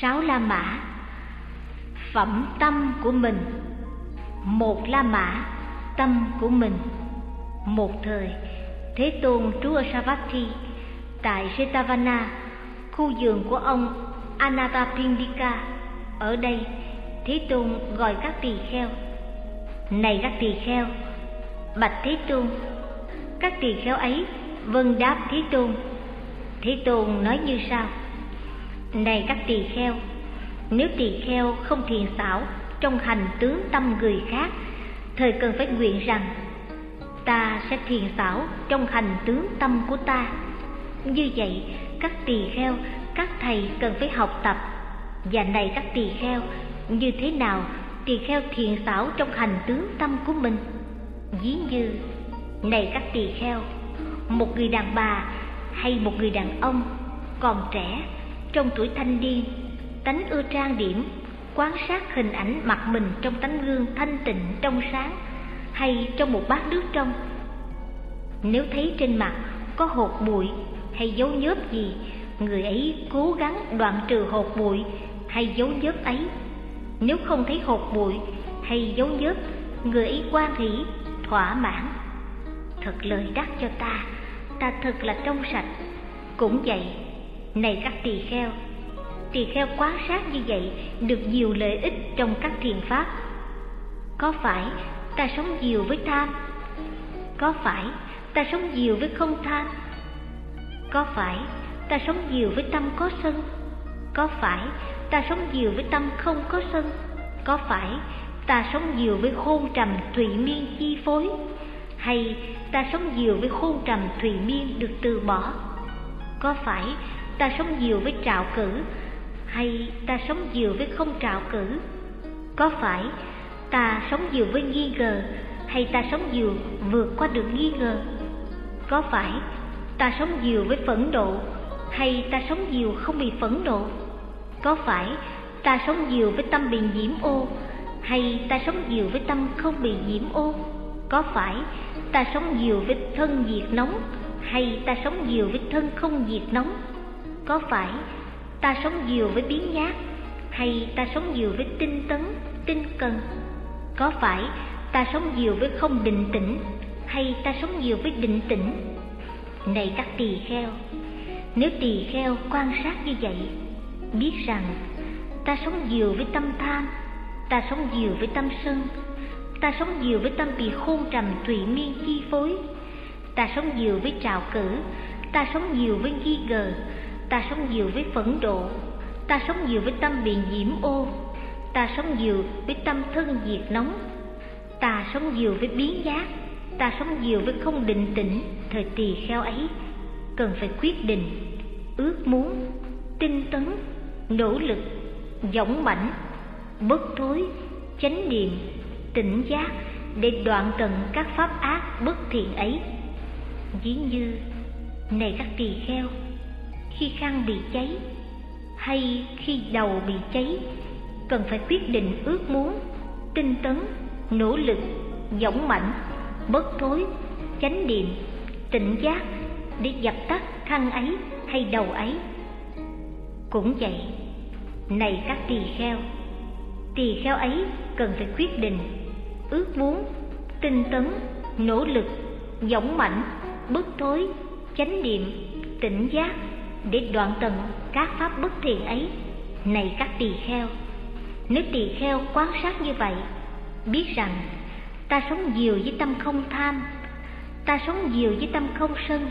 sáu la mã. Phẩm tâm của mình, một la mã, tâm của mình. Một thời, thế tôn trú ở savatthi, tại setavana, khu vườn của ông anatapindika ở đây, thế tôn gọi các tỳ kheo. Này các tỳ kheo, bạch thế tôn, các tỳ kheo ấy vâng đáp thế tôn. Thế tôn nói như sau này các tỳ kheo, nếu tỳ kheo không thiền xảo trong hành tướng tâm người khác, thời cần phải nguyện rằng ta sẽ thiền xảo trong hành tướng tâm của ta. Như vậy, các tỳ kheo, các thầy cần phải học tập. Và này các tỳ kheo, như thế nào tỳ kheo thiền xảo trong hành tướng tâm của mình? Ví như, này các tỳ kheo, một người đàn bà hay một người đàn ông còn trẻ trong tuổi thanh niên, tánh ưa trang điểm, quan sát hình ảnh mặt mình trong tấm gương thanh tịnh, trong sáng hay trong một bát nước trong. Nếu thấy trên mặt có hột bụi hay dấu nhớp gì, người ấy cố gắng đoạn trừ hột bụi hay dấu nhớp ấy. Nếu không thấy hột bụi hay dấu nhớp, người ấy quan hỷ thỏa mãn. Thật lời đắc cho ta ta thật là trong sạch. Cũng vậy này các tỳ kheo tỳ kheo quan sát như vậy, được nhiều lợi ích trong các thiền pháp. Có phải ta sống nhiều với tham? Có phải ta sống nhiều với không tham? Có phải ta sống nhiều với tâm có sân? Có phải ta sống nhiều với tâm không có sân? Có phải ta sống nhiều với khôn trầm thủy miên chi phối? Hay ta sống nhiều với khôn trầm thủy miên được từ bỏ? Có phải ta sống nhiều với trạo cử hay ta sống nhiều với không trạo cử có phải ta sống nhiều với nghi ngờ hay ta sống nhiều vượt qua được nghi ngờ có phải ta sống nhiều với phẫn nộ hay ta sống nhiều không bị phẫn nộ có phải ta sống nhiều với tâm bị nhiễm ô hay ta sống nhiều với tâm không bị nhiễm ô có phải ta sống nhiều với thân nhiệt nóng hay ta sống nhiều với thân không nhiệt nóng có phải ta sống nhiều với biến nhát hay ta sống nhiều với tinh tấn, tinh cần? Có phải ta sống nhiều với không định tĩnh hay ta sống nhiều với định tĩnh? Này các tỳ kheo, nếu tỳ kheo quan sát như vậy, biết rằng ta sống nhiều với tâm tham, ta sống nhiều với tâm sân, ta sống nhiều với tâm bị khôn trầm tùy miên chi phối, ta sống nhiều với trào cử, ta sống nhiều với nghi ngờ ta sống nhiều với phẫn độ ta sống nhiều với tâm bị nhiễm ô. Ta sống nhiều với tâm thân diệt nóng. Ta sống nhiều với biến giác. Ta sống nhiều với không định tĩnh. Thời tỳ kheo ấy cần phải quyết định, ước muốn, tinh tấn, nỗ lực dũng mãnh, bất thối, chánh niệm, tỉnh giác để đoạn tận các pháp ác bất thiện ấy. Ví như, này các tỳ kheo khi khăn bị cháy hay khi đầu bị cháy, cần phải quyết định ước muốn, tinh tấn, nỗ lực, dũng mãnh bất thối chánh niệm, tỉnh giác để dập tắt khăn ấy hay đầu ấy. Cũng vậy, này các tỳ kheo tỳ kheo ấy cần phải quyết định ước muốn, tinh tấn, nỗ lực, dũng mãnh bất thối chánh niệm, tỉnh giác để đoạn tận các pháp bất thiện ấy. Này các tỳ kheo, nếu tỳ kheo quan sát như vậy, biết rằng ta sống nhiều với tâm không tham, ta sống nhiều với tâm không sân,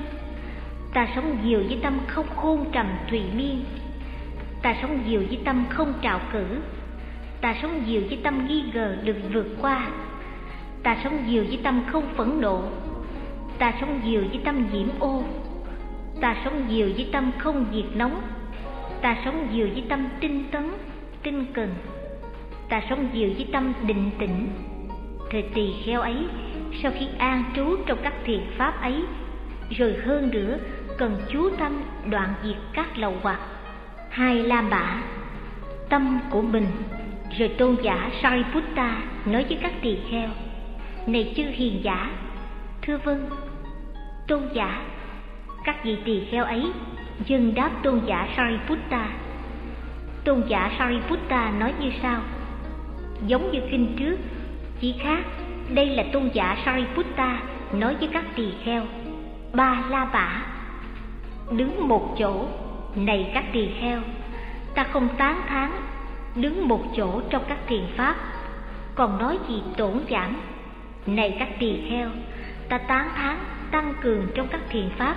ta sống nhiều với tâm không khôn trầm thùy miên, ta sống nhiều với tâm không trạo cử, ta sống nhiều với tâm nghi ngờ được vượt qua, ta sống nhiều với tâm không phẫn nộ, ta sống nhiều với tâm nhiễm ô ta sống nhiều với tâm không diệt nóng. Ta sống nhiều với tâm tinh tấn, tinh cần. Ta sống nhiều với tâm định tĩnh. Thời tỳ kheo ấy, sau khi an trú trong các thiền pháp ấy, rồi hơn nữa cần chú tâm đoạn diệt các lậu hoặc, hai la bả tâm của mình, rồi tôn giả sariputta nói với các tỳ kheo, này chư hiền giả, thưa vâng tôn giả các vị tỳ kheo ấy dâng đáp tôn giả sariputta. Tôn giả Sariputta nói như sau. Giống như kinh trước, chỉ khác, đây là tôn giả Sariputta nói với các tỳ kheo. Ba la bả, đứng một chỗ, này các tỳ kheo, ta không tán thán, đứng một chỗ trong các thiền pháp, còn nói gì tổn giảm. Này các tỳ kheo, ta tán thán, tăng cường trong các thiền pháp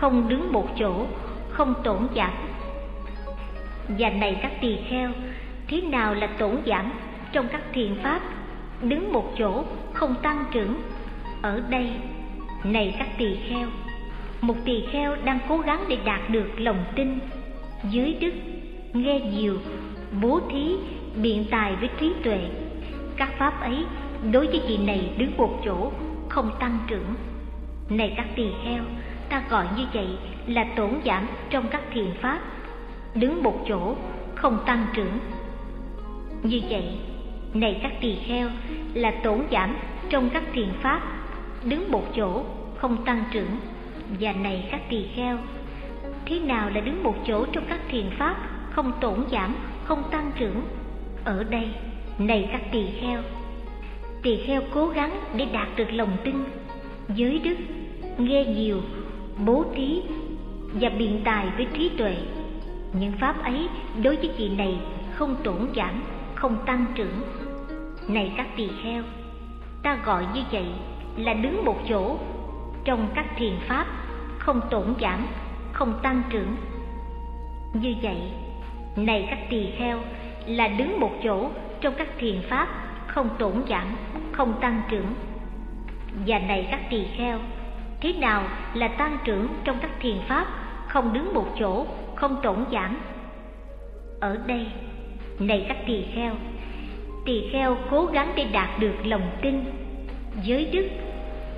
không đứng một chỗ, không tổn giảm. Và này các tỳ kheo, thế nào là tổn giảm? Trong các thiền pháp, đứng một chỗ, không tăng trưởng. Ở đây, này các tỳ kheo, một tỳ kheo đang cố gắng để đạt được lòng tin. Dưới đức, nghe nhiều, bố thí, biện tài với trí tuệ. Các pháp ấy, đối với vị này đứng một chỗ, không tăng trưởng. Này các tỳ kheo ta gọi như vậy là tổn giảm trong các thiền pháp. Đứng một chỗ, không tăng trưởng. Như vậy, này các tỳ kheo, là tổn giảm trong các thiền pháp. Đứng một chỗ, không tăng trưởng. Và này các tỳ kheo, thế nào là đứng một chỗ trong các thiền pháp không tổn giảm, không tăng trưởng? Ở đây, này các tỳ kheo tỳ kheo cố gắng để đạt được lòng tin. Giới đức nghe nhiều bố thí và biện tài với trí tuệ. Những pháp ấy đối với vị này không tổn giảm, không tăng trưởng. Này các tỳ kheo, ta gọi như vậy là đứng một chỗ. Trong các thiền pháp, không tổn giảm, không tăng trưởng. Như vậy, này các tỳ kheo, là đứng một chỗ trong các thiền pháp không tổn giảm, không tăng trưởng. Và này các tỳ kheo thế nào là tăng trưởng trong các thiền pháp, không đứng một chỗ, không tổn giảm? Ở đây, này các tỳ kheo tỳ kheo cố gắng để đạt được lòng tin giới đức,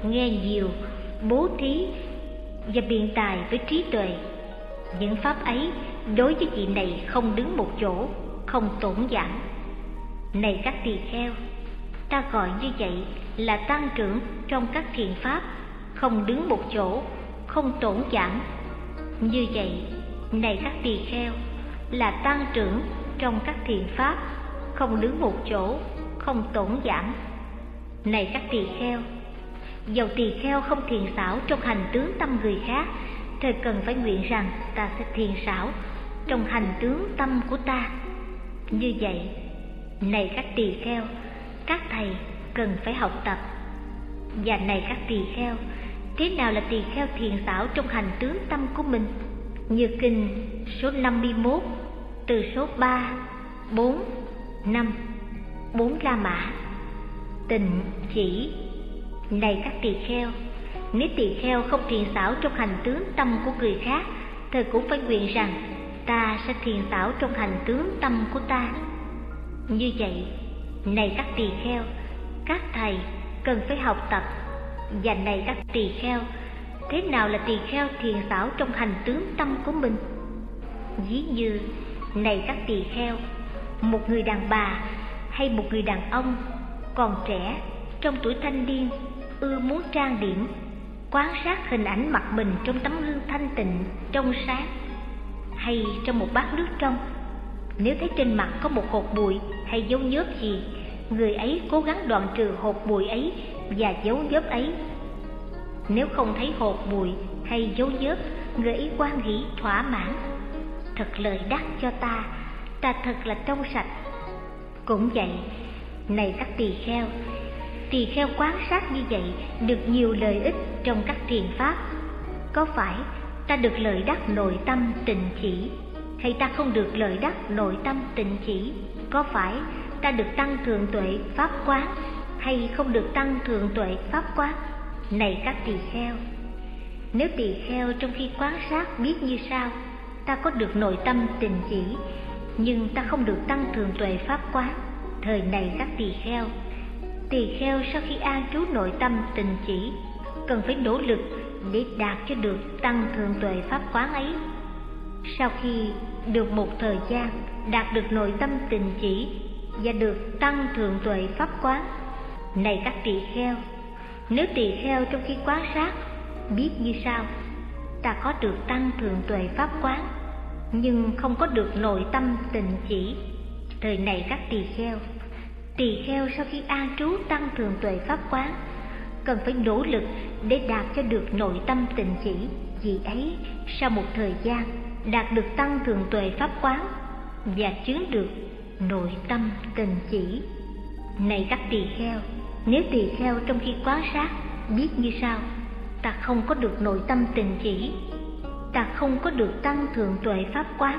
nghe nhiều, bố thí và biện tài với trí tuệ. Những pháp ấy đối với vị này không đứng một chỗ, không tổn giảm. Này các tỳ kheo, ta gọi như vậy là tăng trưởng trong các thiền pháp không đứng một chỗ, không tổn giảm như vậy, này các tỳ kheo, là tăng trưởng trong các thiền pháp, không đứng một chỗ, không tổn giảm. Này các tỳ kheo, dầu tỳ kheo không thiền xảo trong hành tướng tâm người khác thời cần phải nguyện rằng ta sẽ thiền xảo trong hành tướng tâm của ta. Như vậy, này các tỳ kheo, các thầy cần phải học tập. Và này các tỳ kheo thế nào là tỳ kheo thiền xảo trong hành tướng tâm của mình? Như kinh số 51 từ số 3, 4, 5, 4 La Mã. Tình chỉ Này các tỳ kheo Nếu tỳ kheo không thiền xảo trong hành tướng tâm của người khác Thời cũng phải nguyện rằng Ta sẽ thiền xảo trong hành tướng tâm của ta. Như vậy Này các tỳ kheo Các thầy cần phải học tập và này các tỳ kheo. Thế nào là tỳ kheo thiền xảo trong hành tướng tâm của mình? Ví như, Này các tỳ kheo, Một người đàn bà hay một người đàn ông Còn trẻ Trong tuổi thanh niên, Ưa muốn trang điểm, Quan sát hình ảnh mặt mình trong tấm gương thanh tịnh, Trong sáng Hay trong một bát nước trong. Nếu thấy trên mặt có một hột bụi Hay dấu nhớp gì, Người ấy cố gắng đoạn trừ hột bụi ấy và dấu vết ấy. Nếu không thấy hột bụi hay dấu vết, người ấy quan hỷ thỏa mãn. Thật lời đắc cho ta ta thật là trong sạch. Cũng vậy, này các tỳ kheo tỳ kheo quan sát như vậy được nhiều lợi ích trong các thiền pháp. Có phải ta được lợi đắc nội tâm tịnh chỉ, hay ta không được lợi đắc nội tâm tịnh chỉ? Có phải ta được tăng cường tuệ pháp quán hay không được tăng thượng tuệ pháp quán? Này các tỳ kheo, nếu tỳ kheo trong khi quan sát biết như sau, ta có được nội tâm tình chỉ, nhưng ta không được tăng thường tuệ pháp quán. Thời này các tỳ kheo tỳ kheo sau khi an trú nội tâm tình chỉ, cần phải nỗ lực để đạt cho được tăng thường tuệ pháp quán ấy. Sau khi được một thời gian đạt được nội tâm tình chỉ và được tăng thường tuệ pháp quán này các tỳ kheo, nếu tỳ kheo trong khi quán sát biết như sau ta có được tăng thường tuệ pháp quán, nhưng không có được nội tâm tình chỉ. Thời này các tỳ kheo tỳ kheo sau khi an trú tăng thường tuệ pháp quán, cần phải nỗ lực để đạt cho được nội tâm tình chỉ. Vì ấy, sau một thời gian, đạt được tăng thường tuệ pháp quán và chướng được nội tâm tình chỉ. Này các tỳ kheo nếu tỳ kheo trong khi quán sát, biết như sau. Ta không có được nội tâm tình chỉ. Ta không có được tăng thượng tuệ pháp quán.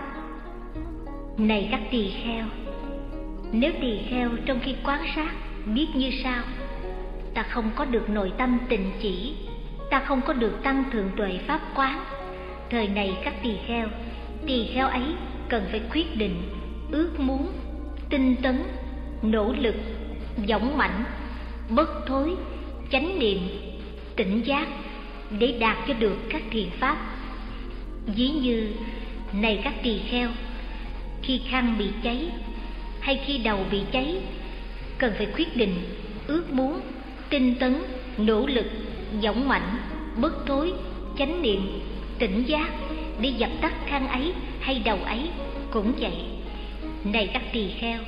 Này các tỳ kheo, nếu tỳ kheo trong khi quán sát, biết như sau. Ta không có được nội tâm tình chỉ. Ta không có được tăng thượng tuệ pháp quán. Thời này các tỳ kheo tỳ kheo ấy cần phải quyết định, ước muốn, tinh tấn, nỗ lực dũng mãnh bất thối, chánh niệm, tỉnh giác để đạt cho được các thiền pháp. Ví như, này các tỳ kheo, khi khăn bị cháy hay khi đầu bị cháy, cần phải quyết định, ước muốn, tinh tấn, nỗ lực dũng mạnh bất thối, chánh niệm, tỉnh giác để dập tắt khăn ấy hay đầu ấy cũng vậy. Này các tỳ kheo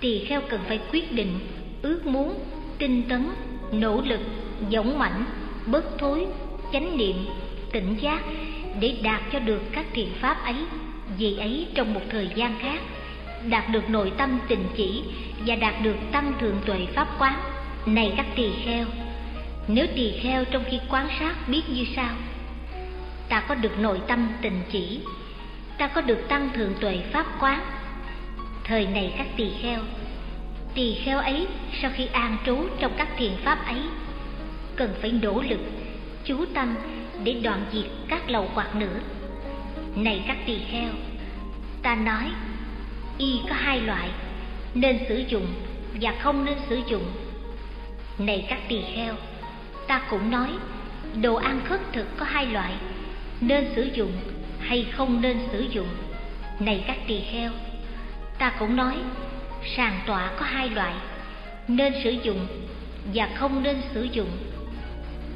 tỳ kheo cần phải quyết định, ước muốn tinh tấn, nỗ lực, dũng mãnh bất thối, chánh niệm, tỉnh giác để đạt cho được các thiện pháp ấy. Vì ấy, trong một thời gian khác, đạt được nội tâm tình chỉ và đạt được tăng thượng tuệ pháp quán, này các tỳ kheo, nếu tỳ kheo trong khi quan sát biết như sau. Ta có được nội tâm tình chỉ, ta có được tăng thượng tuệ pháp quán. Thời này các tỳ kheo tỳ kheo ấy, sau khi an trú trong các thiền pháp ấy, cần phải nỗ lực, chú tâm để đoạn diệt các lầu hoặc nữa. Này các tỳ kheo, ta nói, y có hai loại, nên sử dụng và không nên sử dụng. Này các tỳ kheo, ta cũng nói, đồ ăn khất thực có hai loại, nên sử dụng hay không nên sử dụng. Này các tỳ kheo, ta cũng nói sàn tọa có hai loại. Nên sử dụng và không nên sử dụng.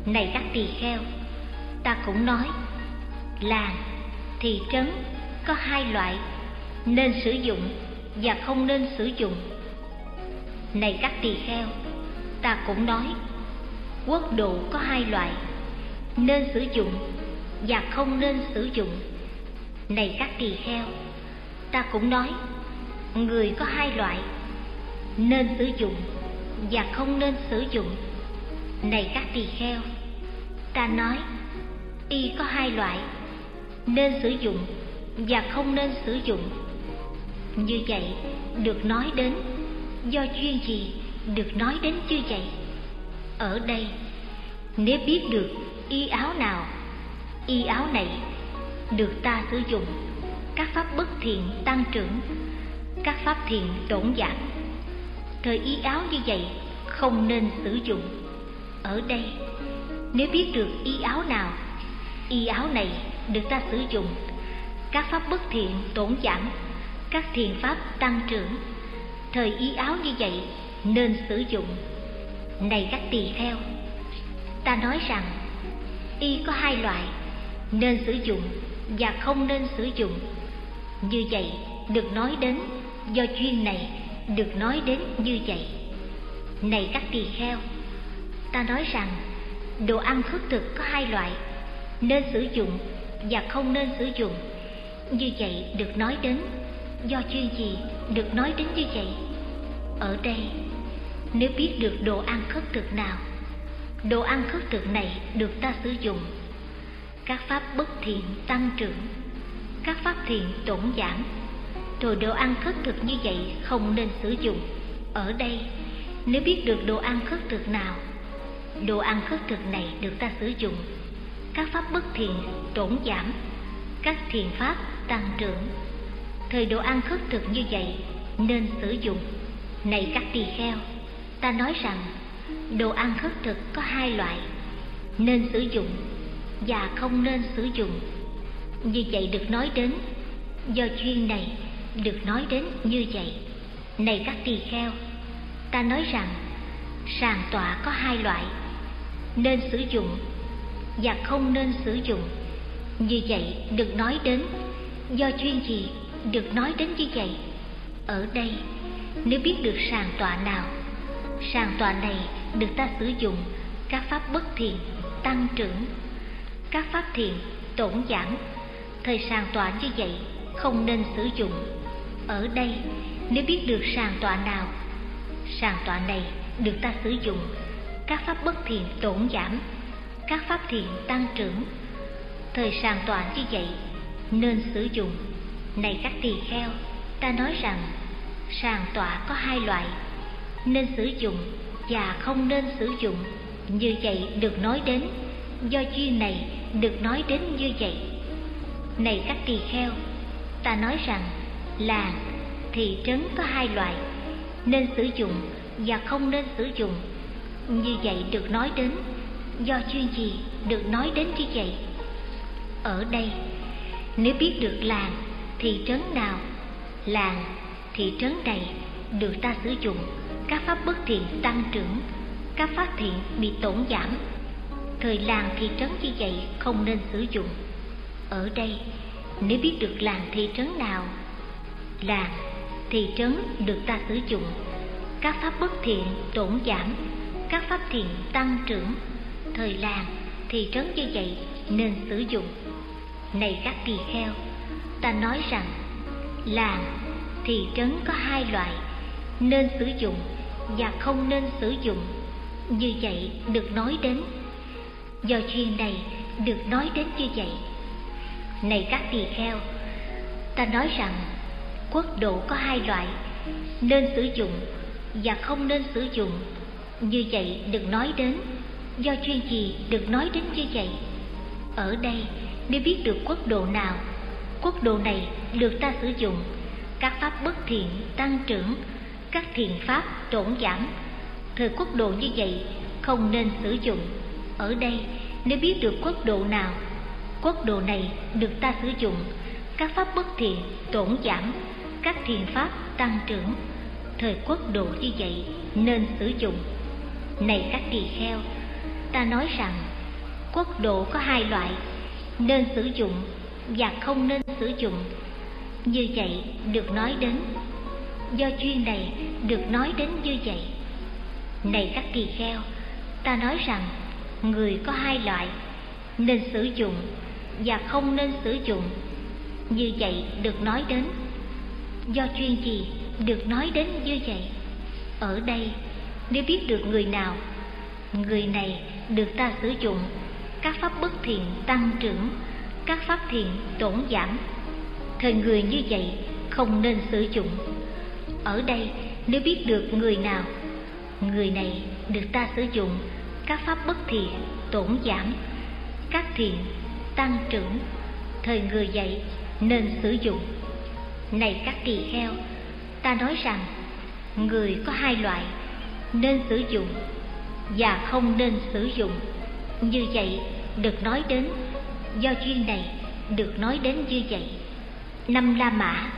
Này các tỳ kheo, ta cũng nói làng thị trấn có hai loại, nên sử dụng và không nên sử dụng. Này các tỳ kheo, ta cũng nói quốc độ có hai loại, nên sử dụng và không nên sử dụng. Này các tỳ kheo, ta cũng nói người có hai loại, nên sử dụng và không nên sử dụng. Này các tỳ kheo, ta nói, y có hai loại, nên sử dụng và không nên sử dụng. Như vậy, được nói đến, do duyên gì được nói đến như vậy? Ở đây, nếu biết được y áo nào, y áo này được ta sử dụng, các pháp bất thiện tăng trưởng các pháp thiện tổn giảm thời y áo như vậy, không nên sử dụng. Ở đây, nếu biết được y áo nào, y áo này được ta sử dụng. Các pháp bất thiện tổn giảm các thiện pháp tăng trưởng. Thời y áo như vậy, nên sử dụng. Này các tỳ kheo, ta nói rằng, y có hai loại, nên sử dụng và không nên sử dụng. Như vậy, được nói đến do duyên này được nói đến như vậy. Này các tỳ kheo, ta nói rằng đồ ăn khất thực có hai loại, nên sử dụng và không nên sử dụng. Như vậy được nói đến, do chuyên gì được nói đến như vậy? Ở đây, nếu biết được đồ ăn khất thực nào, đồ ăn khất thực này được ta sử dụng. Các pháp bất thiện tăng trưởng, các pháp thiện tổn giảm rồi đồ ăn khất thực như vậy không nên sử dụng. Ở đây, nếu biết được đồ ăn khất thực nào, đồ ăn khất thực này được ta sử dụng. Các pháp bất thiện trổn giảm, các thiền pháp tăng trưởng. Thời đồ ăn khất thực như vậy nên sử dụng. Này các tỳ kheo, ta nói rằng đồ ăn khất thực có hai loại, nên sử dụng và không nên sử dụng. Như vậy được nói đến do chuyên này được nói đến như vậy. Này các tỳ kheo, ta nói rằng, sàn tọa có hai loại, nên sử dụng và không nên sử dụng. Như vậy được nói đến, do chuyên gì được nói đến như vậy? Ở đây, nếu biết được sàng tọa nào sàng tọa này được ta sử dụng, các pháp bất thiện, tăng trưởng. Các pháp thiện, tổn giảm. Thời sàng tọa như vậy, không nên sử dụng ở đây, nếu biết được sàng tọa nào sàng tọa này được ta sử dụng. Các pháp bất thiện tổn giảm, các pháp thiện tăng trưởng. Thời sàng tọa như vậy, nên sử dụng. Này các tỳ kheo, ta nói rằng sàng tọa có hai loại, nên sử dụng và không nên sử dụng. Như vậy được nói đến, do duyên này được nói đến như vậy? Này các tỳ kheo, ta nói rằng làng thị trấn có hai loại, nên sử dụng và không nên sử dụng. Như vậy được nói đến, do chuyên gì được nói đến như vậy? Ở đây, nếu biết được làng thị trấn nào làng thị trấn này được ta sử dụng, các pháp bất thiện tăng trưởng, các pháp thiện bị tổn giảm. Thời làng thị trấn như vậy không nên sử dụng. Ở đây, nếu biết được làng thị trấn nào làng thị trấn được ta sử dụng. Các pháp bất thiện tổn giảm, các pháp thiện tăng trưởng. Thời làng thị trấn như vậy nên sử dụng. Này các tỳ kheo, ta nói rằng làng thị trấn có hai loại, nên sử dụng và không nên sử dụng. Như vậy được nói đến, do chuyện này được nói đến như vậy. Này các tỳ kheo, ta nói rằng quốc độ có hai loại, nên sử dụng và không nên sử dụng. Như vậy được nói đến, do chuyên gì được nói đến như vậy? Ở đây, nếu biết được quốc độ nào, quốc độ này được ta sử dụng. Các pháp bất thiện tăng trưởng, các thiện pháp trổn giảm. Thời quốc độ như vậy không nên sử dụng. Ở đây, nếu biết được quốc độ nào, quốc độ này được ta sử dụng các pháp bất thiện, tổn giảm. Các thiện pháp tăng trưởng. Thời quốc độ như vậy, nên sử dụng. Này các tỳ kheo, ta nói rằng, quốc độ có hai loại, nên sử dụng và không nên sử dụng. Như vậy được nói đến. Do chuyên này được nói đến như vậy. Này các tỳ kheo, ta nói rằng, người có hai loại, nên sử dụng và không nên sử dụng như vậy được nói đến. Do chuyên gì được nói đến như vậy? Ở đây, nếu biết được người nào, người này được ta sử dụng, các pháp bất thiện tăng trưởng, các pháp thiện tổn giảm. Thời người như vậy không nên sử dụng. Ở đây, nếu biết được người nào, người này được ta sử dụng, các pháp bất thiện tổn giảm, các thiện tăng trưởng. Thời người dạy nên sử dụng. Này các tỳ kheo, ta nói rằng, người có hai loại, nên sử dụng và không nên sử dụng. Như vậy, được nói đến, do duyên này được nói đến như vậy. Năm la mã,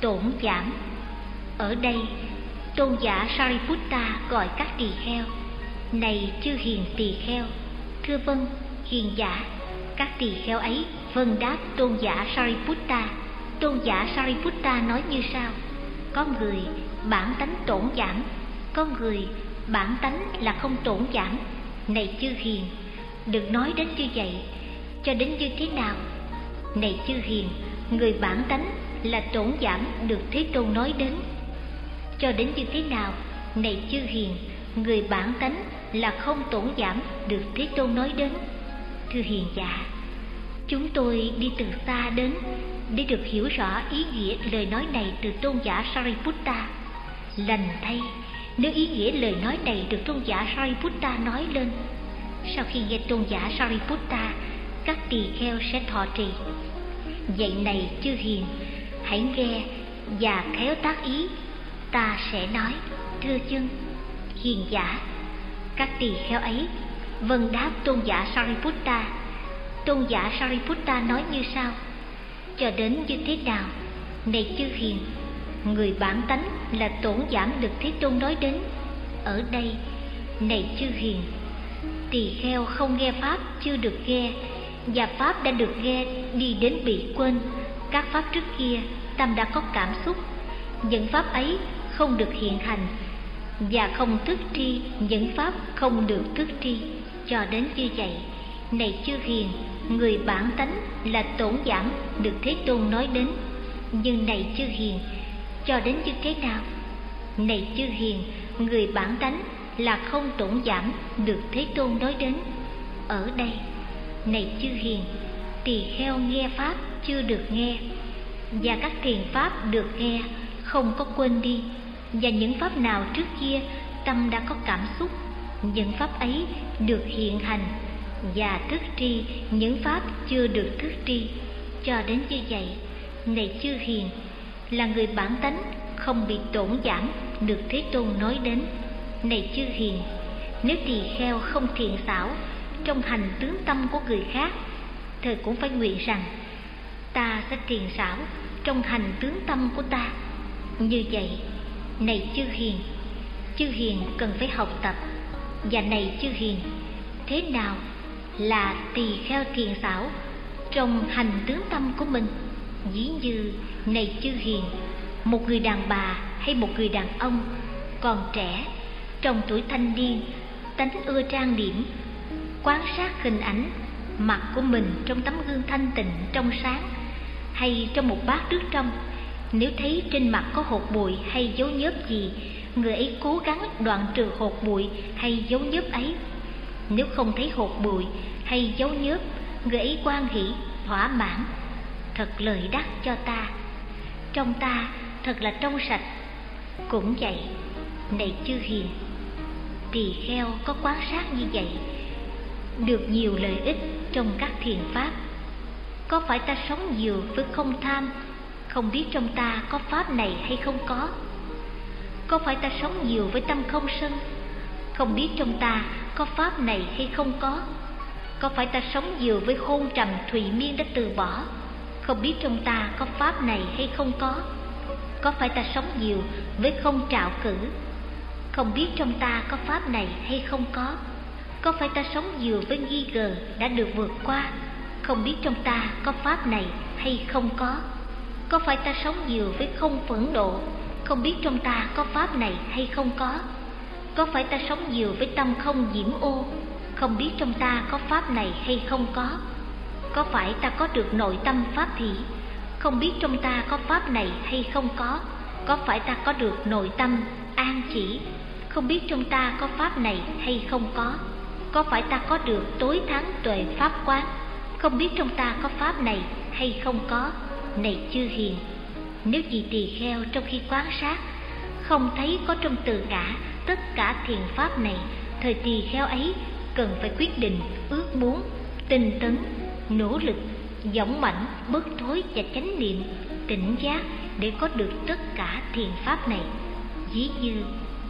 tổn giảm. Ở đây, tôn giả sariputta gọi các tỳ kheo, này chư hiền tỳ kheo, thưa vâng hiền giả, các tỳ kheo ấy vâng đáp, tôn giả sariputta. Tôn giả sariputta nói như sau, có người bản tánh tổn giảm, có người bản tánh là không tổn giảm. Này chư hiền được nói đến như vậy. Cho đến như thế nào? Này chư hiền, người bản tánh là tổn giảm được thế tôn nói đến. Cho đến như thế nào? Này chư hiền, người bản tánh là không tổn giảm được thế tôn nói đến. Thưa hiền giả chúng tôi đi từ xa đến, để được hiểu rõ ý nghĩa lời nói này từ tôn giả sariputta. Lành thay, nếu ý nghĩa lời nói này được tôn giả sariputta nói lên, sau khi nghe tôn giả sariputta, các tỳ kheo sẽ thọ trì. Vậy này chư hiền, hãy nghe và khéo tác ý. Ta sẽ nói, thưa chân hiền giả, các tỳ kheo ấy vâng đáp tôn giả sariputta tôn giả sariputta nói như sau. Cho đến như thế nào? Này chư hiền, người bản tánh là tổn giảm được thế tôn nói đến. Ở đây, này chư hiền, tỳ kheo không nghe pháp chưa được nghe, và pháp đã được nghe đi đến bị quên. Các pháp trước kia, tâm đã có cảm xúc. Những pháp ấy không được hiện hành, và không thức tri những pháp không được thức tri cho đến như vậy này chưa hiền, người bản tánh là tổn giảm, được thế tôn nói đến. Nhưng này chưa hiền, cho đến như thế nào? Này chưa hiền, người bản tánh là không tổn giảm, được thế tôn nói đến. Ở đây, này chưa hiền, tỳ kheo nghe pháp chưa được nghe, và các thiền pháp được nghe, không có quên đi. Và những pháp nào trước kia, tâm đã có cảm xúc, những pháp ấy được hiện hành và thức tri, những pháp chưa được thức tri. Cho đến như vậy này chư hiền là người bản tánh, không bị tổn giảm được thế tôn nói đến. Này chư hiền, nếu tỳ kheo không thiện xảo trong hành tướng tâm của người khác thời cũng phải nguyện rằng, ta sẽ thiền xảo trong hành tướng tâm của ta. Như vậy, này chư hiền chư hiền cần phải học tập. Và này chư hiền, thế nào là tỳ kheo thiền xảo, trong hành tướng tâm của mình. Ví như này chư hiền, một người đàn bà hay một người đàn ông, còn trẻ, trong tuổi thanh niên, tánh ưa trang điểm, quan sát hình ảnh, mặt của mình trong tấm gương thanh tịnh trong sáng, hay trong một bát nước trong. Nếu thấy trên mặt có hột bụi hay dấu nhớp gì, người ấy cố gắng đoạn trừ hột bụi hay dấu nhớp ấy nếu không thấy hột bụi hay dấu nhớp, người ấy quan hỷ, thỏa mãn. Thật lời đắc cho ta. Trong ta thật là trong sạch. Cũng vậy, này chư hiền, tỳ kheo có quán sát như vậy, được nhiều lợi ích trong các thiền pháp. Có phải ta sống nhiều với không tham, không biết trong ta có pháp này hay không có? Có phải ta sống nhiều với tâm không sân không biết trong ta có pháp này hay không có. Có phải ta sống nhiều với hôn trầm thùy miên đã từ bỏ? Không biết trong ta có pháp này hay không có. Có phải ta sống nhiều với không trạo cử? Không biết trong ta có pháp này hay không có. Có phải ta sống nhiều với nghi ngờ đã được vượt qua? Không biết trong ta có pháp này hay không có. Có phải ta sống nhiều với không phẫn độ không biết trong ta có pháp này hay không có có phải ta sống nhiều với tâm không nhiễm ô? Không biết trong ta có pháp này hay không có. Có phải ta có được nội tâm pháp thị không biết trong ta có pháp này hay không có. Có phải ta có được nội tâm an chỉ? Không biết trong ta có pháp này hay không có. Có phải ta có được tối thắng tuệ pháp quán? Không biết trong ta có pháp này hay không có. Này chư hiền, nếu vị tỳ kheo trong khi quán sát, không thấy có trong từ ngã tất cả thiền pháp này, thời tỳ kheo ấy cần phải quyết định ước muốn, tinh tấn, nỗ lực dũng mãnh bất thối và chánh niệm, tỉnh giác để có được tất cả thiền pháp này. Ví như,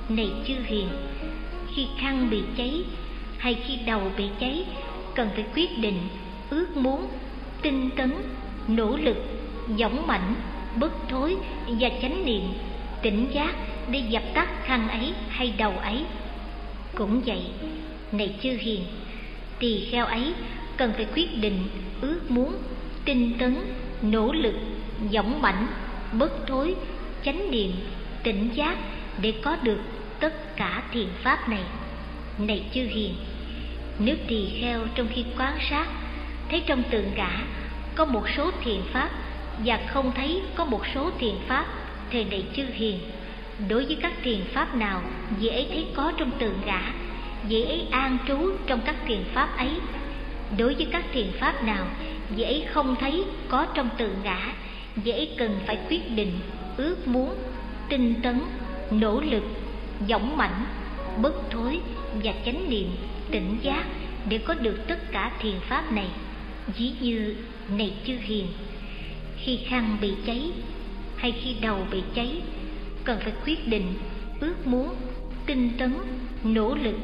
này chư hiền, khi khăn bị cháy hay khi đầu bị cháy, cần phải quyết định ước muốn, tinh tấn, nỗ lực dũng mãnh bất thối và chánh niệm, tỉnh giác để dập tắt khăn ấy hay đầu ấy. Cũng vậy này chư hiền, tỳ kheo ấy cần phải quyết định ước muốn, tinh tấn, nỗ lực dũng mãnh, bất thối, chánh niệm, tỉnh giác để có được tất cả thiền pháp này. Này chư hiền, nếu tỳ kheo trong khi quan sát, thấy trong tượng cả có một số thiền pháp và không thấy có một số thiền pháp, thì này chư hiền đối với các thiền pháp nào vị ấy thấy có trong tượng ngã vị ấy an trú trong các thiền pháp ấy. Đối với các thiền pháp nào vị ấy không thấy có trong tượng ngã vị ấy cần phải quyết định, ước muốn, tinh tấn, nỗ lực, dõng mãnh, bất thối và chánh niệm, tỉnh giác để có được tất cả thiền pháp này. Ví như này chư hiền, khi khăn bị cháy hay khi đầu bị cháy cần phải quyết định ước muốn tinh tấn nỗ lực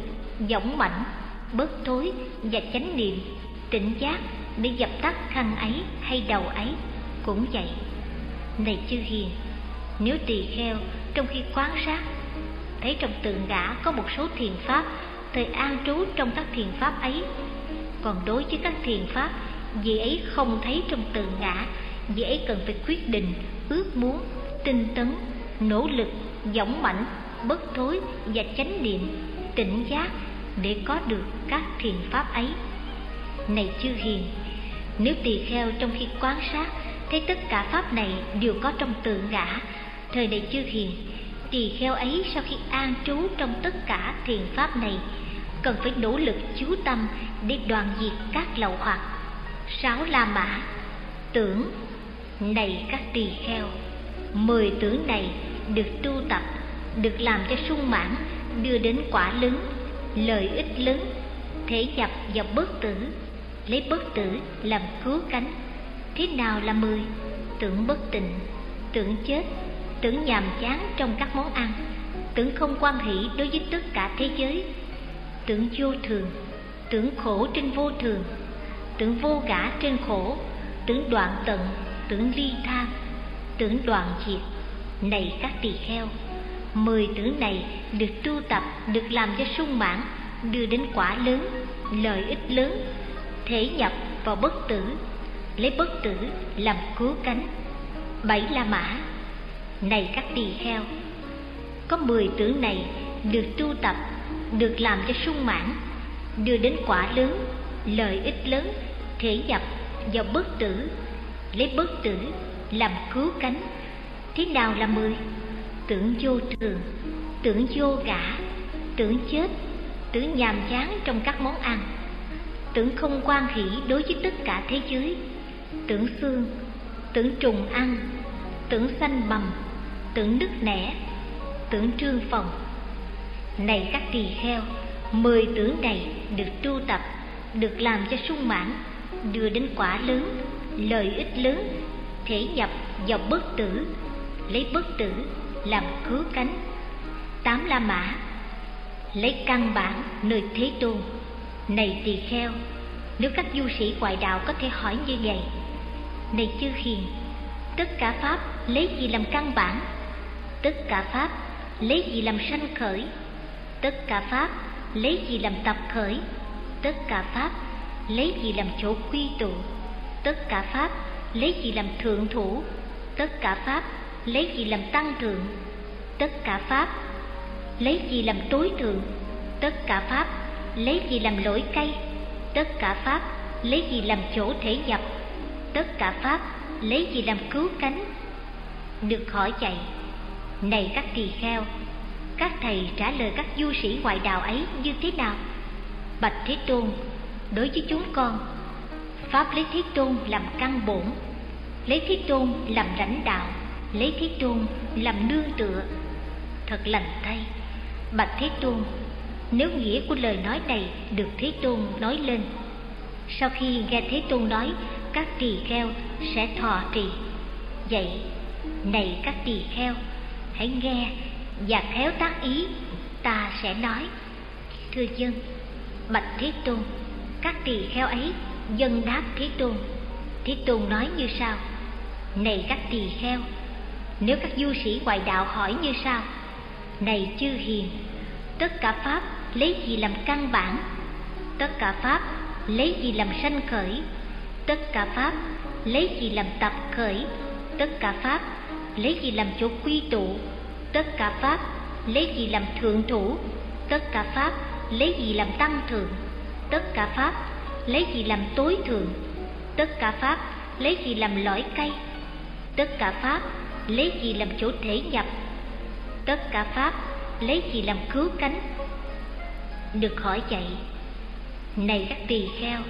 dũng mãnh bớt thối và chánh niệm tỉnh giác để dập tắt khăn ấy hay đầu ấy. Cũng vậy này chư hiền nếu tỳ kheo trong khi quan sát thấy trong tượng ngã có một số thiền pháp thời an trú trong các thiền pháp ấy còn đối với các thiền pháp vị ấy không thấy trong tượng ngã Vì ấy cần phải quyết định, ước muốn, tinh tấn, nỗ lực, dũng mãnh, bất thối và chánh niệm, tỉnh giác để có được các thiền pháp ấy. Này chư hiền, nếu tỳ kheo trong khi quan sát thấy tất cả pháp này đều có trong tự ngã, thời này chư hiền, tỳ kheo ấy sau khi an trú trong tất cả thiền pháp này cần phải nỗ lực chú tâm để đoàn diệt các lậu hoặc sáu la mã tưởng này các tỳ kheo mười tưởng này được tu tập, được làm cho sung mãn, đưa đến quả lớn, lợi ích lớn. Thể nhập vào bất tử, lấy bất tử làm cứu cánh. Thế nào là mười? Tưởng bất tịnh, tưởng chết, tưởng nhàm chán trong các món ăn, tưởng không quan hỷ đối với tất cả thế giới. Tưởng vô thường, tưởng khổ trên vô thường, tưởng vô ngã trên khổ, tưởng đoạn tận, tưởng ly tha, tưởng đoạn diệt này các tỳ kheo. Mười tưởng này được tu tập, được làm cho sung mãn, đưa đến quả lớn, lợi ích lớn thể nhập vào bất tử, lấy bất tử làm cứu cánh. Bảy la mã. Này các tỳ kheo, có mười tưởng này được tu tập, được làm cho sung mãn, đưa đến quả lớn, lợi ích lớn thể nhập vào bất tử, lấy bất tử làm cứu cánh thế nào là mười? Tưởng vô thường, tưởng vô ngã, tưởng chết, tưởng nhàm chán trong các món ăn. Tưởng không quan hỷ đối với tất cả thế giới. Tưởng xương, tưởng trùng ăn, tưởng xanh bầm tưởng nứt nẻ, tưởng trương phòng. Này các tỳ kheo, mười tưởng này được tu tập, được làm cho sung mãn, đưa đến quả lớn, lợi ích lớn, thể nhập vào bất tử lấy bất tử làm cứu cánh. Tám la mã lấy căn bản nơi thế tôn. Này tỳ kheo, nếu các du sĩ ngoại đạo có thể hỏi như vậy, này chư hiền, tất cả pháp lấy gì làm căn bản? Tất cả pháp lấy gì làm sanh khởi? Tất cả pháp lấy gì làm tập khởi? Tất cả pháp lấy gì làm chỗ quy tụ? Tất cả pháp lấy gì làm thượng thủ? Tất cả pháp lấy gì làm tăng thượng? Tất cả pháp. Lấy gì làm tối thượng? Tất cả pháp. Lấy gì làm lỗi cây? Tất cả pháp. Lấy gì làm chỗ thể nhập tất cả pháp. Lấy gì làm cứu cánh? Được hỏi chạy này các tỳ kheo, các thầy trả lời các du sĩ ngoại đạo ấy như thế nào? Bạch thế tôn, đối với chúng con, pháp lấy thế tôn làm căn bổn, lấy thế tôn làm lãnh đạo lấy thế tôn làm nương tựa. Thật lành thay. Bạch thế tôn, nếu nghĩa của lời nói này được thế tôn nói lên, sau khi nghe thế tôn nói, các tỳ kheo sẽ thọ trì. Vậy, này các tỳ kheo, hãy nghe và khéo tác ý, ta sẽ nói. Thưa dân, bạch thế tôn, các tỳ kheo ấy dân đáp thế tôn. Thế tôn nói như sau, này các tỳ kheo nếu các du sĩ ngoại đạo hỏi như sau, này chư hiền, tất cả pháp lấy gì làm căn bản? Tất cả pháp lấy gì làm sanh khởi? Tất cả pháp lấy gì làm tập khởi? Tất cả pháp lấy gì làm chỗ quy tụ? Tất cả pháp lấy gì làm thượng thủ? Tất cả pháp lấy gì làm tăng thượng? Tất cả pháp lấy gì làm tối thượng? Tất cả pháp lấy gì làm lõi cây? Tất cả pháp lấy gì làm chỗ thể nhập? Tất cả pháp, lấy gì làm cứu cánh? Được hỏi vậy, này các tỳ kheo,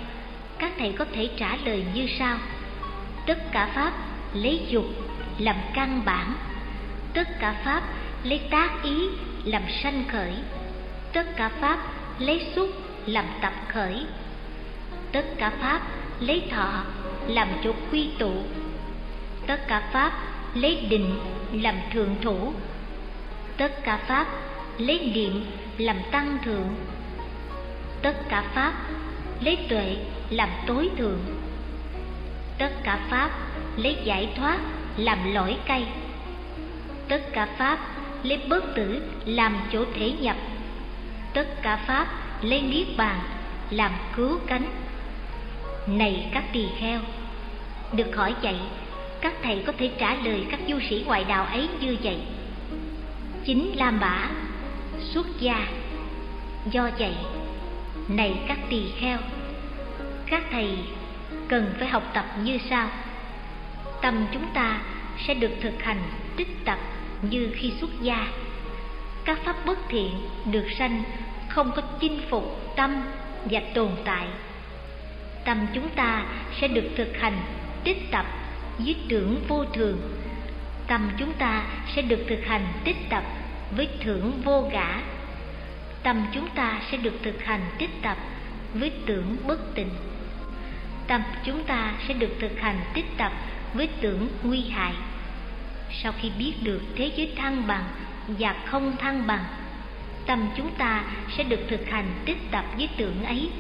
các thầy có thể trả lời như sau. Tất cả pháp, lấy dục, làm căn bản. Tất cả pháp, lấy tác ý, làm sanh khởi. Tất cả pháp, lấy xúc, làm tập khởi. Tất cả pháp, lấy thọ, làm chỗ quy tụ. Tất cả pháp lấy định làm thượng thủ. Tất cả pháp lấy niệm làm tăng thượng. Tất cả pháp lấy tuệ làm tối thượng. Tất cả pháp lấy giải thoát làm lỗi cây tất cả pháp lấy bất tử làm chỗ thể nhập. Tất cả pháp lấy niết bàn làm cứu cánh. Này các tỳ kheo, được khỏi chạy các thầy có thể trả lời các du sĩ ngoại đạo ấy như vậy. Chính la mã, xuất gia, do vậy, này các tỳ kheo, các thầy cần phải học tập như sau. Tâm chúng ta sẽ được thực hành tích tập như khi xuất gia. Các pháp bất thiện được sanh không có chinh phục tâm và tồn tại. Tâm chúng ta sẽ được thực hành tích tập với tưởng vô thường. Tâm chúng ta sẽ được thực hành tích tập với thưởng vô ngã. Tâm chúng ta sẽ được thực hành tích tập với tưởng bất tịnh. Tâm chúng ta sẽ được thực hành tích tập với tưởng nguy hại. Sau khi biết được thế giới thăng bằng và không thăng bằng, tâm chúng ta sẽ được thực hành tích tập với tưởng ấy.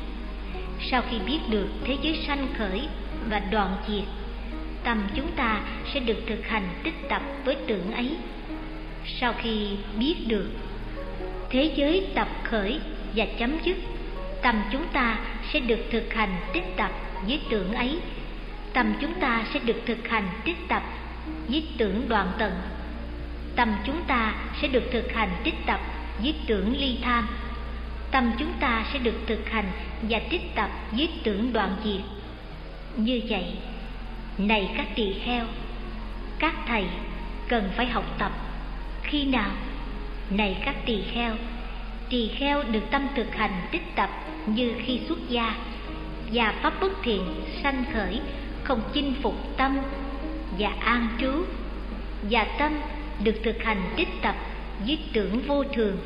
Sau khi biết được thế giới sanh khởi và đoạn diệt tâm chúng ta sẽ được thực hành tích tập với tưởng ấy. Sau khi biết được thế giới tập khởi và chấm dứt, tâm chúng ta sẽ được thực hành tích tập với tưởng ấy. Tâm chúng ta sẽ được thực hành tích tập với tưởng đoạn tận. Tâm chúng ta sẽ được thực hành tích tập với tưởng ly tham. Tâm chúng ta sẽ được thực hành và tích tập với tưởng đoạn diệt. Như vậy này các tỳ kheo, các thầy cần phải học tập. Khi nào? Này các tỳ kheo tỳ kheo được tâm thực hành tích tập như khi xuất gia. Và pháp bất thiện, sanh khởi, không chinh phục tâm và an trú. Và tâm được thực hành tích tập với tưởng vô thường.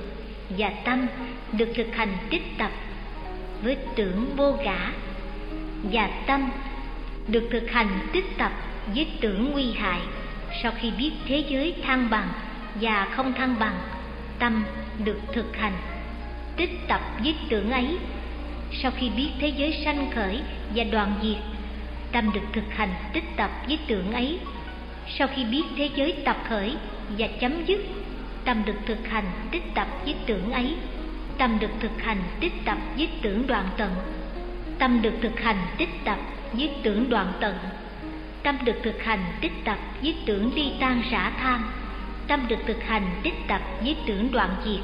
Và tâm được thực hành tích tập với tưởng vô ngã. Và tâm được thực hành, tích tập với tưởng nguy hại. Sau khi biết thế giới thăng bằng và không thăng bằng, tâm được thực hành, tích tập với tưởng ấy. Sau khi biết thế giới sanh khởi và đoạn diệt, tâm được thực hành, tích tập với tưởng ấy. Sau khi biết thế giới tập khởi và chấm dứt, tâm được thực hành, tích tập với tưởng ấy. Tâm được thực hành, tích tập với tưởng đoạn tận tâm được thực hành tích tập với tưởng đoạn tận. Tâm được thực hành tích tập với tưởng ly tan xả tham. Tâm được thực hành tích tập với tưởng đoạn diệt.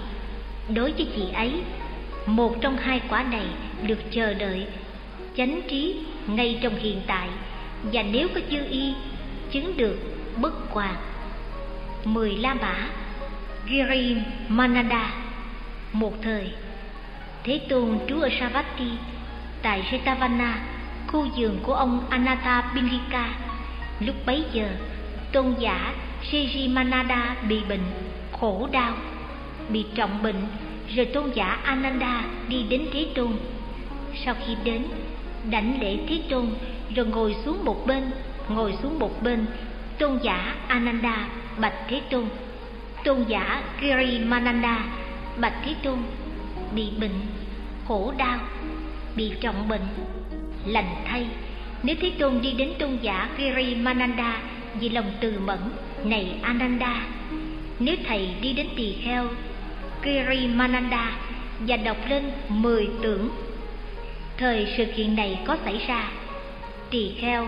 Đối với chị ấy, một trong hai quả này được chờ đợi, chánh trí ngay trong hiện tại. Và nếu có dư y chứng được bất hoàn mười la mã, giri manada, một thời, thế tôn trú ở savatthi tại Jetavana khu vườn của ông Anatha Pindika lúc bấy giờ, tôn giả Sijimanada bị bệnh, khổ đau, bị trọng bệnh, rồi tôn giả Ananda đi đến Thế Tôn. Sau khi đến, đảnh lễ Thế Tôn, rồi ngồi xuống một bên, ngồi xuống một bên, tôn giả Ananda bạch Thế Tôn. Tôn giả Girimananda bạch Thế Tôn, bị bệnh, khổ đau bị trọng bệnh, lành thay. Nếu Thế Tôn đi đến tôn giả Girimananda vì lòng từ mẫn, này Ananda. Nếu thầy đi đến tỳ kheo Kirimananda và đọc lên mười tưởng, thời sự kiện này có xảy ra. Tỳ kheo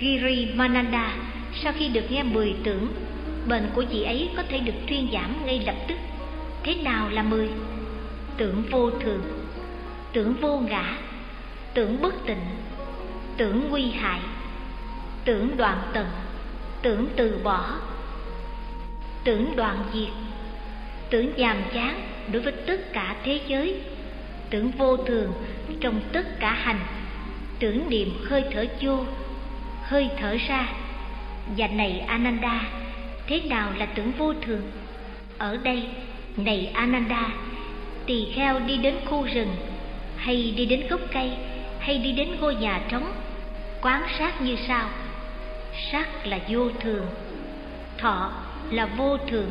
Girimananda sau khi được nghe mười tưởng, bệnh của chị ấy có thể được thuyên giảm ngay lập tức. Thế nào là mười? Tưởng vô thường tưởng vô ngã, tưởng bất tịnh, tưởng nguy hại, tưởng đoạn tận, tưởng từ bỏ, tưởng đoạn diệt, tưởng nhàm chán đối với tất cả thế giới, tưởng vô thường trong tất cả hành, tưởng niệm hơi thở vô, hơi thở ra. Và này ananda, thế nào là tưởng vô thường? Ở đây, này ananda, tỳ kheo đi đến khu rừng hay đi đến gốc cây, hay đi đến ngôi nhà trống, quán sát như sau. Sắc là vô thường, thọ là vô thường,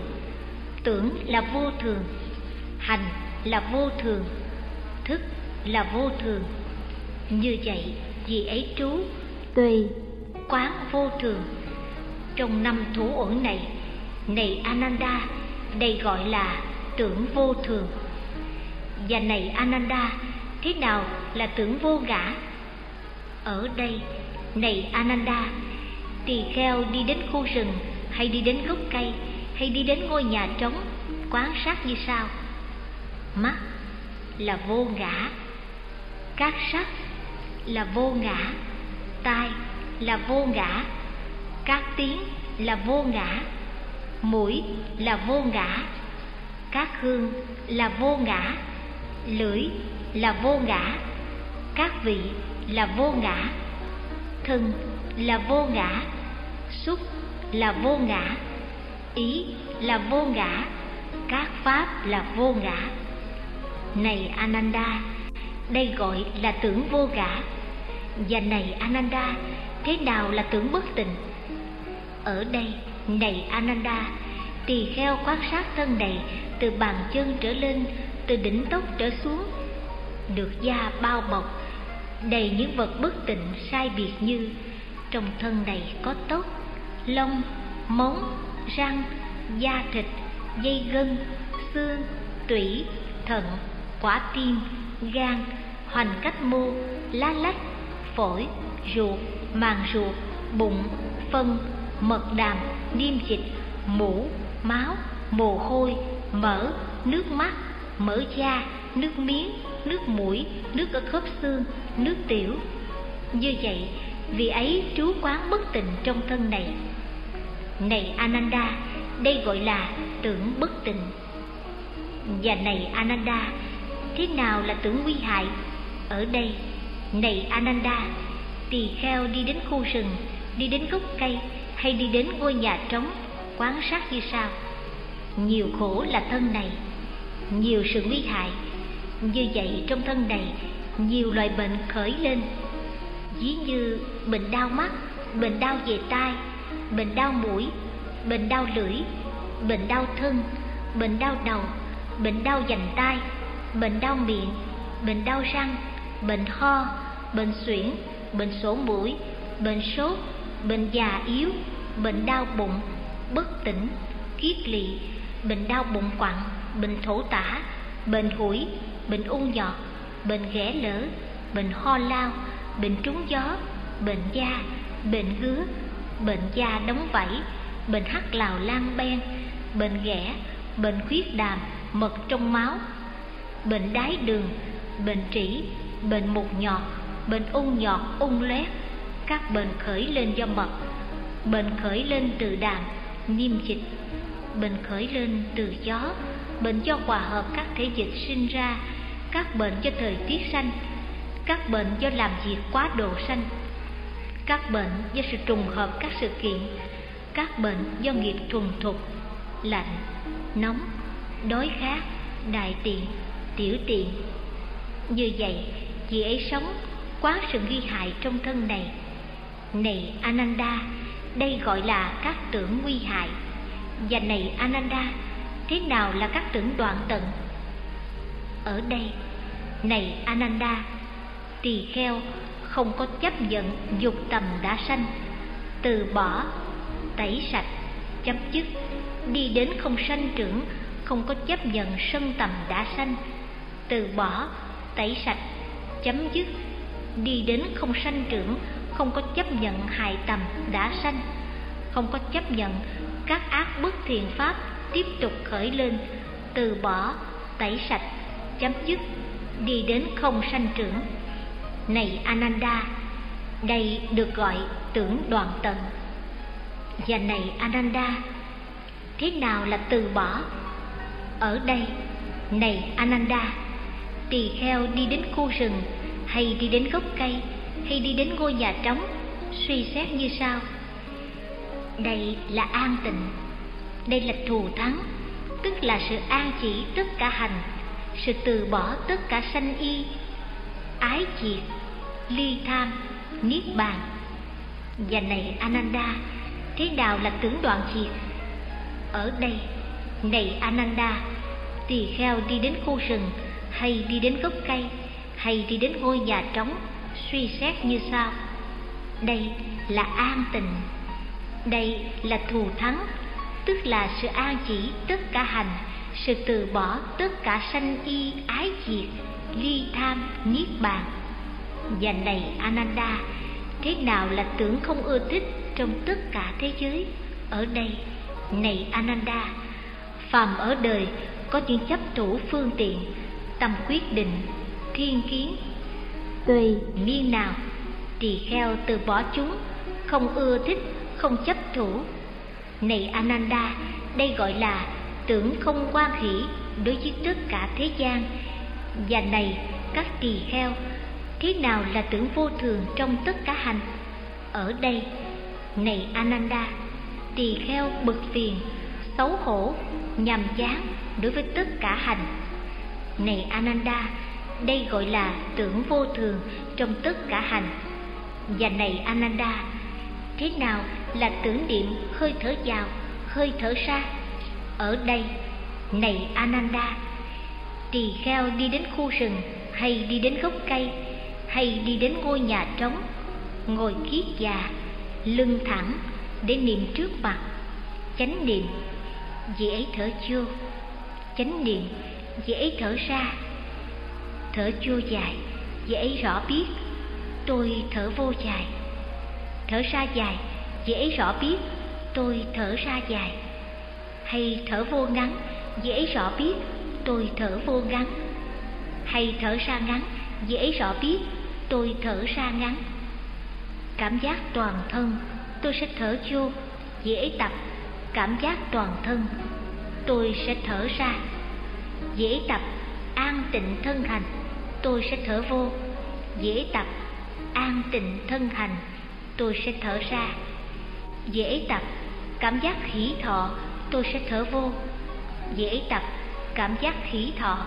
tưởng là vô thường, hành là vô thường, thức là vô thường. Như vậy vì ấy trú, tùy quán vô thường. Trong năm thủ uẩn này này ananda, đây gọi là tưởng vô thường. Và này ananda thế nào là tưởng vô ngã? Ở đây, này ananda, tỳ kheo đi đến khu rừng hay đi đến gốc cây hay đi đến ngôi nhà trống quán sát như sau. Mắt là vô ngã, các sắc là vô ngã, tai là vô ngã, các tiếng là vô ngã, mũi là vô ngã, các hương là vô ngã, lưỡi là vô ngã. Các vị là vô ngã. Thân là vô ngã. Xúc là vô ngã. Ý là vô ngã. Các pháp là vô ngã. Này ananda, đây gọi là tưởng vô ngã. Và này ananda, thế nào là tưởng bất tịnh? Ở đây, này ananda, tỳ kheo quan sát thân này từ bàn chân trở lên, từ đỉnh tóc trở xuống được da bao bọc, đầy những vật bất tịnh sai biệt như trong thân này có tóc, lông, móng, răng, da thịt, dây gân, xương, tủy, thận, quả tim, gan, hoành cách mô, lá lách, phổi, ruột, màng ruột, bụng, phân, mật đàm, niêm dịch, mũ, máu, mồ hôi, mỡ, nước mắt, mỡ da, nước miếng nước mũi, nước ở khớp xương, nước tiểu. Như vậy vì ấy trú quán bất tịnh trong thân này. Này ananda, đây gọi là tưởng bất tịnh. Và này ananda, thế nào là tưởng nguy hại? Ở đây, này ananda, tỳ kheo đi đến khu rừng, đi đến gốc cây hay đi đến ngôi nhà trống quán sát như sau. Nhiều khổ là thân này, nhiều sự nguy hại như vậy trong thân này nhiều loại bệnh khởi lên ví như bệnh đau mắt bệnh đau về tai bệnh đau mũi bệnh đau lưỡi bệnh đau thân bệnh đau đầu bệnh đau dành tai bệnh đau miệng bệnh đau răng bệnh ho bệnh suyễn bệnh sổ mũi bệnh sốt bệnh già yếu bệnh đau bụng bất tỉnh kiết lỵ bệnh đau bụng quặn bệnh thổ tả bệnh hủi bệnh ung nhọt bệnh ghẻ lở bệnh ho lao bệnh trúng gió bệnh da bệnh gứa, bệnh da đóng vảy bệnh hắc lào lan ben bệnh ghẻ bệnh khuyết đàm mật trong máu bệnh đái đường bệnh trĩ bệnh mụn nhọt bệnh ung nhọt ung loét các bệnh khởi lên do mật bệnh khởi lên từ đàm niêm dịch bệnh khởi lên từ gió bệnh do hòa hợp các thể dịch sinh ra, các bệnh do thời tiết sanh các bệnh do làm việc quá độ sanh các bệnh do sự trùng hợp các sự kiện, các bệnh do nghiệp thuần thục, lạnh, nóng, đói khát, đại tiện, tiểu tiện. Như vậy, chị ấy sống quá sự nghi hại trong thân này. Này ananda, đây gọi là các tưởng nguy hại. Và này ananda thế nào là các tưởng đoạn tận? Ở đây, này ananda, tỳ kheo không có chấp nhận dục tầm đã sanh, từ bỏ, tẩy sạch chấm dứt đi đến không sanh trưởng, không có chấp nhận sân tầm đã sanh, từ bỏ, tẩy sạch, chấm dứt, đi đến không sanh trưởng, không có chấp nhận hại tầm đã sanh, không có chấp nhận các ác bất thiện pháp tiếp tục khởi lên, từ bỏ, tẩy sạch, chấm dứt, đi đến không sanh trưởng. Này ananda, đây được gọi tưởng đoàn tận. Và này ananda, thế nào là từ bỏ? Ở đây, này ananda, tỳ kheo đi đến khu rừng hay đi đến gốc cây hay đi đến ngôi nhà trống, suy xét như sau. Đây là an tịnh đây là thù thắng, tức là sự an chỉ tất cả hành, sự từ bỏ tất cả sanh y, ái diệt ly tham, niết bàn. Và này, ananda, thế nào là tưởng đoạn diệt ở đây, này, ananda, tỳ kheo đi đến khu rừng, hay đi đến gốc cây, hay đi đến ngôi nhà trống, suy xét như sau. Đây là an tình đây là thù thắng tức là sự an chỉ tất cả hành, sự từ bỏ tất cả sanh y, ái diệt, ly tham, niết bàn. Và này, ananda, thế nào là tưởng không ưa thích trong tất cả thế giới? Ở đây, này Ananda, phàm ở đời có những chấp thủ phương tiện, tâm quyết định, thiên kiến. Tùy miên nào, tỳ kheo từ bỏ chúng, không ưa thích, không chấp thủ này Ananda, đây gọi là tưởng không quan hỷ đối với tất cả thế gian. Và này, các tỳ kheo, thế nào là tưởng vô thường trong tất cả hành? Ở đây, này Ananda, tỳ kheo bực phiền, xấu hổ, nhàm chán đối với tất cả hành. Này Ananda, đây gọi là tưởng vô thường trong tất cả hành. Và này Ananda, thế nào là tưởng niệm hơi thở vào, hơi thở ra. Ở đây, này Ananda, tỳ kheo đi đến khu rừng hay đi đến gốc cây hay đi đến ngôi nhà trống, ngồi kiết già, lưng thẳng để niệm trước mặt. Chánh niệm, dễ thở chưa? Chánh niệm, dễ thở ra. Thở chua dài, dễ rõ biết. Tôi thở vô dài. Thở ra dài dễ rõ biết, tôi thở ra dài. Hay thở vô ngắn, dễ rõ biết, tôi thở vô ngắn. Hay thở ra ngắn, dễ rõ biết, tôi thở ra ngắn. Cảm giác toàn thân, tôi sẽ thở vô, dễ tập. Cảm giác toàn thân, tôi sẽ thở ra, dễ tập. An tịnh thân hành, tôi sẽ thở vô, dễ tập. An tịnh thân hành, tôi sẽ thở ra dễ tập, cảm giác hỷ thọ, tôi sẽ thở vô. Dễ tập, cảm giác hỷ thọ,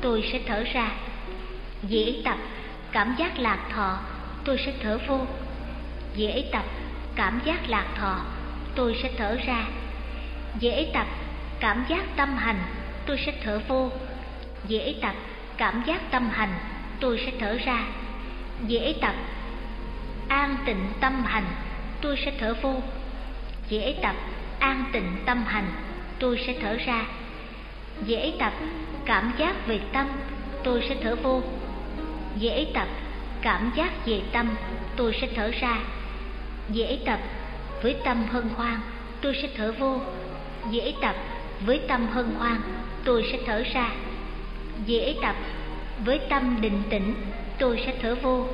tôi sẽ thở ra. Dễ tập, cảm giác lạc thọ, tôi sẽ thở vô. Dễ tập, cảm giác lạc thọ, tôi sẽ thở ra. Dễ tập, cảm giác tâm hành, tôi sẽ thở vô. Dễ tập, cảm giác tâm hành, tôi sẽ thở ra. Dễ tập, an tịnh tâm hành tôi sẽ thở vô. Dễ tập, an tịnh tâm hành, tôi sẽ thở ra. Dễ tập, cảm giác về tâm, tôi sẽ thở vô. Dễ tập, cảm giác về tâm, tôi sẽ thở ra. Dễ tập, với tâm hân hoan, tôi sẽ thở vô. Dễ tập, với tâm hân hoan, tôi sẽ thở ra. Dễ tập, với tâm định tĩnh, tôi sẽ thở vô.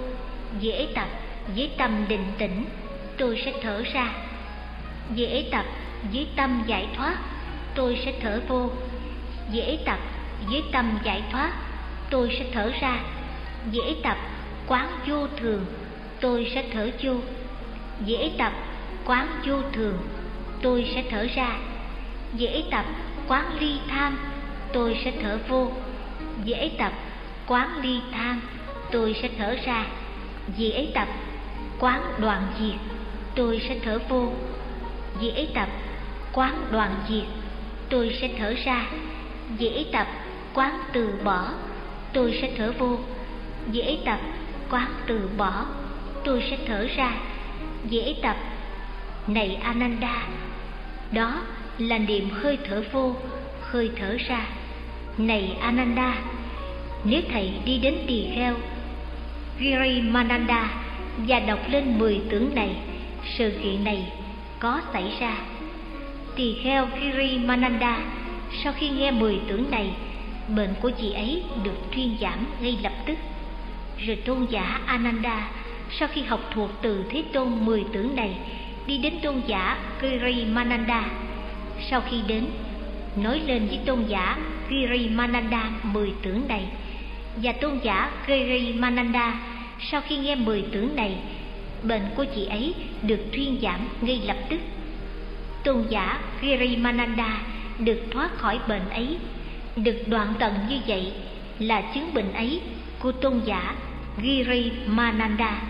Dễ tập, với tâm định tĩnh tôi sẽ thở ra. Dễ tập với tâm giải thoát, tôi sẽ thở vô. Dễ tập với tâm giải thoát, tôi sẽ thở ra. Dễ tập, quán vô thường, tôi sẽ thở vô. Dễ tập, quán vô thường, tôi sẽ thở ra. Dễ tập, quán ly tham, tôi sẽ thở vô. Dễ tập, quán ly tham, tôi sẽ thở ra. Dễ tập, quán đoạn diệt tôi sẽ thở vô. Dễ tập quán đoạn diệt. Tôi sẽ thở ra. Dễ tập quán từ bỏ. Tôi sẽ thở vô. Dễ tập quán từ bỏ. Tôi sẽ thở ra. Dễ tập này ananda. Đó là niệm hơi thở vô hơi thở ra. Này ananda nếu thầy đi đến tỳ kheo giri mananda và đọc lên mười tưởng này, sự kiện này có xảy ra. Tỳ kheo Girimananda sau khi nghe mười tưởng này, bệnh của chị ấy được thuyên giảm ngay lập tức. Rồi tôn giả Ananda sau khi học thuộc từ Thế Tôn mười tưởng này, đi đến tôn giả Girimananda. Sau khi đến, nói lên với tôn giả Girimananda mười tưởng này và tôn giả Girimananda sau khi nghe mười tưởng này, bệnh của chị ấy được thuyên giảm ngay lập tức. Tôn giả Girimananda được thoát khỏi bệnh ấy, được đoạn tận như vậy là chứng bệnh ấy của tôn giả Girimananda.